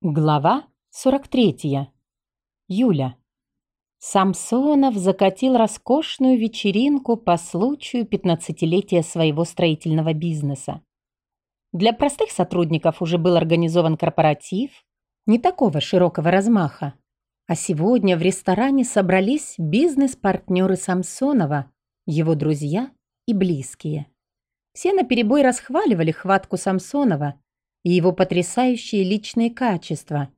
Глава 43. Юля. Самсонов закатил роскошную вечеринку по случаю 15-летия своего строительного бизнеса. Для простых сотрудников уже был организован корпоратив, не такого широкого размаха. А сегодня в ресторане собрались бизнес-партнеры Самсонова, его друзья и близкие. Все наперебой расхваливали хватку Самсонова – и его потрясающие личные качества,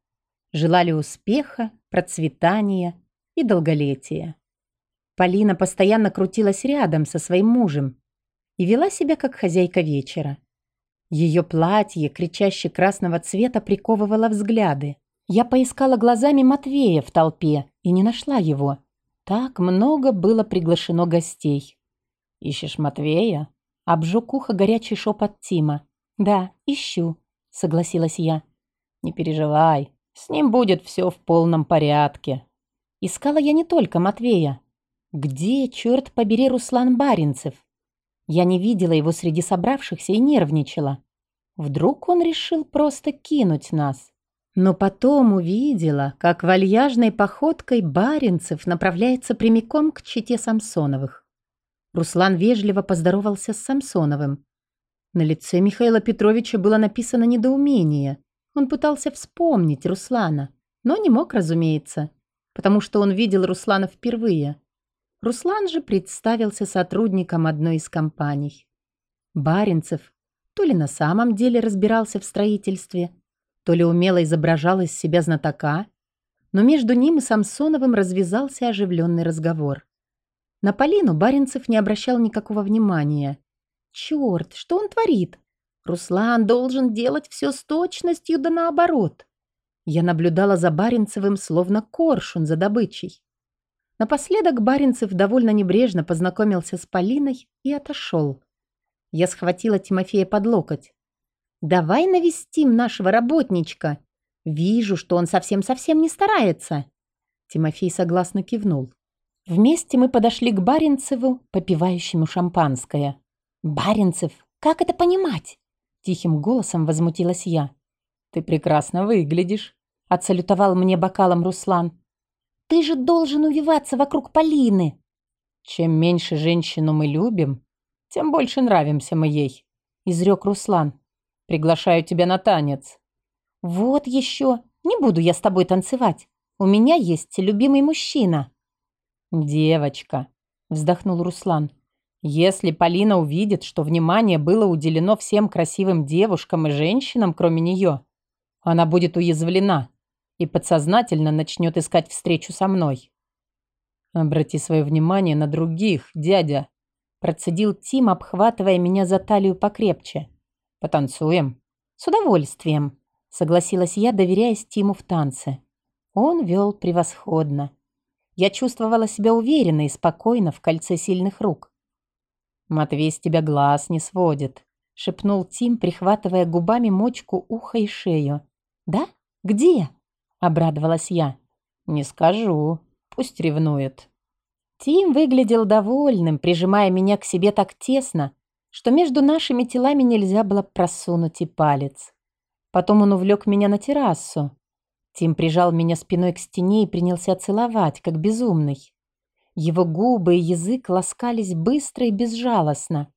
желали успеха, процветания и долголетия. Полина постоянно крутилась рядом со своим мужем и вела себя как хозяйка вечера. Ее платье, кричаще красного цвета, приковывало взгляды. Я поискала глазами Матвея в толпе и не нашла его. Так много было приглашено гостей. «Ищешь Матвея?» Обжег ухо горячий шепот Тима. «Да, ищу согласилась я. «Не переживай, с ним будет все в полном порядке». Искала я не только Матвея. Где, черт побери, Руслан Баринцев? Я не видела его среди собравшихся и нервничала. Вдруг он решил просто кинуть нас. Но потом увидела, как вальяжной походкой Баринцев направляется прямиком к чите Самсоновых. Руслан вежливо поздоровался с Самсоновым. На лице Михаила Петровича было написано недоумение. Он пытался вспомнить Руслана, но не мог, разумеется, потому что он видел Руслана впервые. Руслан же представился сотрудником одной из компаний. Баринцев то ли на самом деле разбирался в строительстве, то ли умело изображал из себя знатока, но между ним и Самсоновым развязался оживленный разговор. На Полину Баринцев не обращал никакого внимания – Черт, что он творит? Руслан должен делать все с точностью да наоборот. Я наблюдала за Баренцевым, словно коршун за добычей. Напоследок Баренцев довольно небрежно познакомился с Полиной и отошел. Я схватила Тимофея под локоть. «Давай навестим нашего работничка. Вижу, что он совсем-совсем не старается». Тимофей согласно кивнул. Вместе мы подошли к Баренцеву, попивающему шампанское. «Баренцев, как это понимать?» Тихим голосом возмутилась я. «Ты прекрасно выглядишь», — отсалютовал мне бокалом Руслан. «Ты же должен увиваться вокруг Полины!» «Чем меньше женщину мы любим, тем больше нравимся мы ей», — изрек Руслан. «Приглашаю тебя на танец». «Вот еще! Не буду я с тобой танцевать. У меня есть любимый мужчина». «Девочка», — вздохнул Руслан, — если Полина увидит, что внимание было уделено всем красивым девушкам и женщинам, кроме нее, она будет уязвлена и подсознательно начнет искать встречу со мной. «Обрати свое внимание на других, дядя», – процедил Тим, обхватывая меня за талию покрепче. «Потанцуем?» «С удовольствием», – согласилась я, доверяясь Тиму в танце. Он вел превосходно. Я чувствовала себя уверенно и спокойно в кольце сильных рук. «Матвей с тебя глаз не сводит», — шепнул Тим, прихватывая губами мочку уха и шею. «Да? Где?» — обрадовалась я. «Не скажу. Пусть ревнует». Тим выглядел довольным, прижимая меня к себе так тесно, что между нашими телами нельзя было просунуть и палец. Потом он увлек меня на террасу. Тим прижал меня спиной к стене и принялся целовать, как безумный. Его губы и язык ласкались быстро и безжалостно.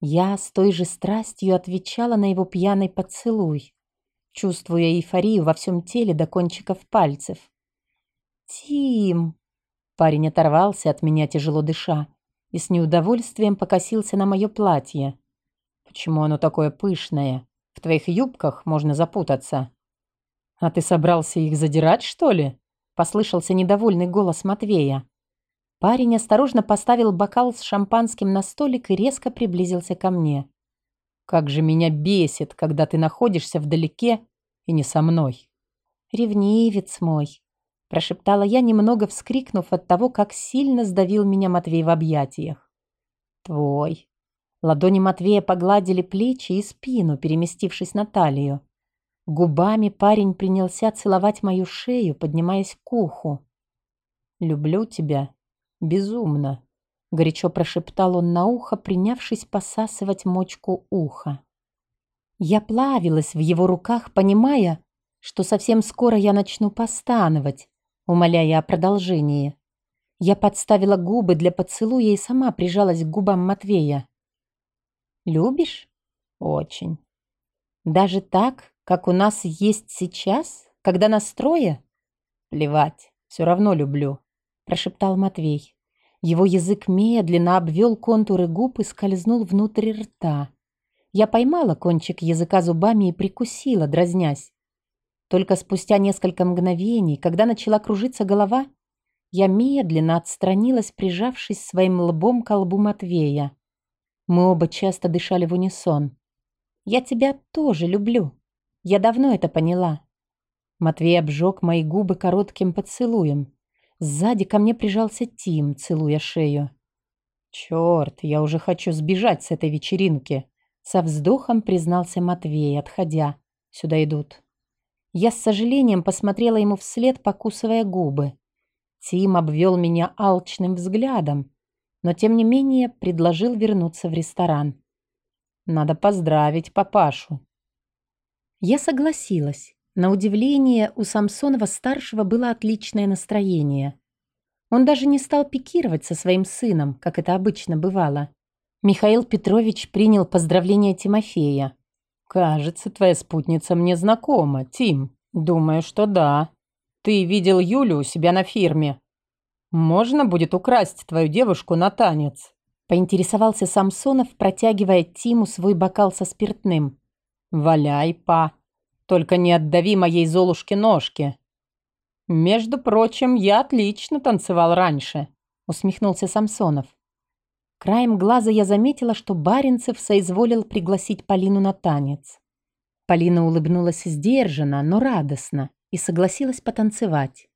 Я с той же страстью отвечала на его пьяный поцелуй, чувствуя эйфорию во всем теле до кончиков пальцев. «Тим!» Парень оторвался от меня, тяжело дыша, и с неудовольствием покосился на мое платье. «Почему оно такое пышное? В твоих юбках можно запутаться». «А ты собрался их задирать, что ли?» Послышался недовольный голос Матвея. Парень осторожно поставил бокал с шампанским на столик и резко приблизился ко мне. «Как же меня бесит, когда ты находишься вдалеке и не со мной!» «Ревнивец мой!» – прошептала я, немного вскрикнув от того, как сильно сдавил меня Матвей в объятиях. «Твой!» Ладони Матвея погладили плечи и спину, переместившись на талию. Губами парень принялся целовать мою шею, поднимаясь к уху. «Люблю тебя Безумно, горячо прошептал он на ухо, принявшись посасывать мочку уха. Я плавилась в его руках, понимая, что совсем скоро я начну постановать, умоляя о продолжении. Я подставила губы для поцелуя и сама прижалась к губам Матвея. «Любишь?» «Очень». «Даже так, как у нас есть сейчас, когда настроя?» «Плевать, все равно люблю», – прошептал Матвей. Его язык медленно обвел контуры губ и скользнул внутрь рта. Я поймала кончик языка зубами и прикусила, дразнясь. Только спустя несколько мгновений, когда начала кружиться голова, я медленно отстранилась, прижавшись своим лбом к лбу Матвея. Мы оба часто дышали в унисон. «Я тебя тоже люблю. Я давно это поняла». Матвей обжег мои губы коротким поцелуем. Сзади ко мне прижался Тим, целуя шею. «Черт, я уже хочу сбежать с этой вечеринки», — со вздохом признался Матвей, отходя. «Сюда идут». Я с сожалением посмотрела ему вслед, покусывая губы. Тим обвел меня алчным взглядом, но тем не менее предложил вернуться в ресторан. Надо поздравить папашу. Я согласилась. На удивление, у Самсонова-старшего было отличное настроение. Он даже не стал пикировать со своим сыном, как это обычно бывало. Михаил Петрович принял поздравление Тимофея. «Кажется, твоя спутница мне знакома, Тим. Думаю, что да. Ты видел Юлю у себя на фирме. Можно будет украсть твою девушку на танец?» Поинтересовался Самсонов, протягивая Тиму свой бокал со спиртным. «Валяй, па. Только не отдави моей Золушке ножки». «Между прочим, я отлично танцевал раньше», усмехнулся Самсонов. Краем глаза я заметила, что Баринцев соизволил пригласить Полину на танец. Полина улыбнулась сдержанно, но радостно и согласилась потанцевать.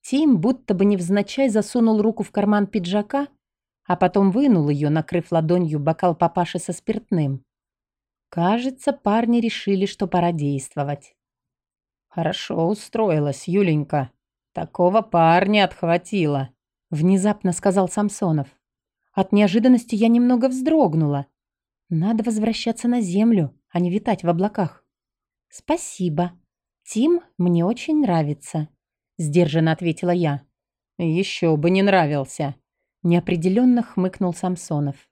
Тим будто бы невзначай засунул руку в карман пиджака, а потом вынул ее, накрыв ладонью бокал папаши со спиртным. Кажется, парни решили, что пора действовать. «Хорошо устроилась, Юленька. Такого парня отхватила», — внезапно сказал Самсонов. От неожиданности я немного вздрогнула. Надо возвращаться на землю, а не витать в облаках. «Спасибо. Тим мне очень нравится», — сдержанно ответила я. «Еще бы не нравился», — неопределенно хмыкнул Самсонов.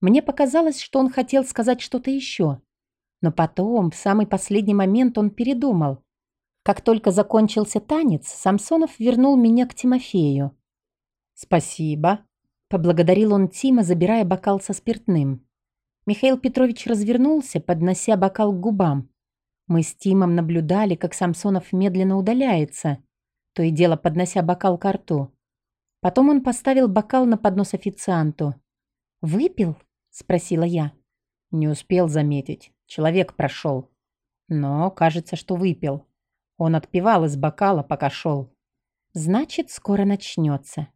Мне показалось, что он хотел сказать что-то еще. Но потом, в самый последний момент, он передумал. Как только закончился танец, Самсонов вернул меня к Тимофею. «Спасибо», Поблагодарил он Тима, забирая бокал со спиртным. Михаил Петрович развернулся, поднося бокал к губам. Мы с Тимом наблюдали, как Самсонов медленно удаляется, то и дело поднося бокал к рту. Потом он поставил бокал на поднос официанту. «Выпил?» — спросила я. Не успел заметить. Человек прошел. Но кажется, что выпил. Он отпивал из бокала, пока шел. «Значит, скоро начнется».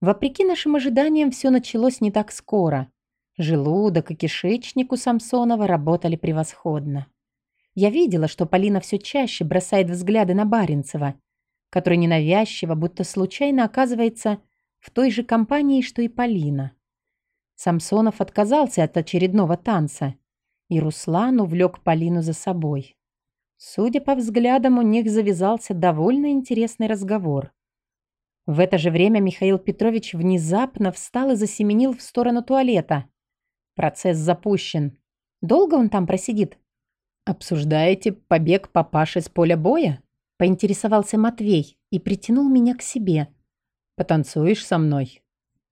Вопреки нашим ожиданиям, все началось не так скоро. Желудок и кишечник у Самсонова работали превосходно. Я видела, что Полина все чаще бросает взгляды на Баренцева, который ненавязчиво, будто случайно оказывается в той же компании, что и Полина. Самсонов отказался от очередного танца, и Руслан увлек Полину за собой. Судя по взглядам, у них завязался довольно интересный разговор. В это же время Михаил Петрович внезапно встал и засеменил в сторону туалета. Процесс запущен. Долго он там просидит? «Обсуждаете побег папаши с поля боя?» Поинтересовался Матвей и притянул меня к себе. «Потанцуешь со мной?»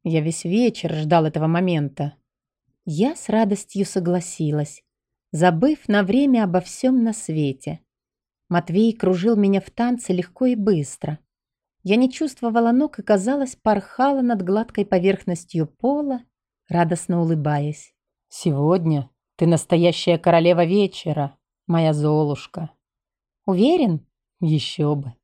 Я весь вечер ждал этого момента. Я с радостью согласилась, забыв на время обо всем на свете. Матвей кружил меня в танце легко и быстро – я не чувствовала ног и, казалось, порхала над гладкой поверхностью пола, радостно улыбаясь. «Сегодня ты настоящая королева вечера, моя Золушка». «Уверен?» «Еще бы.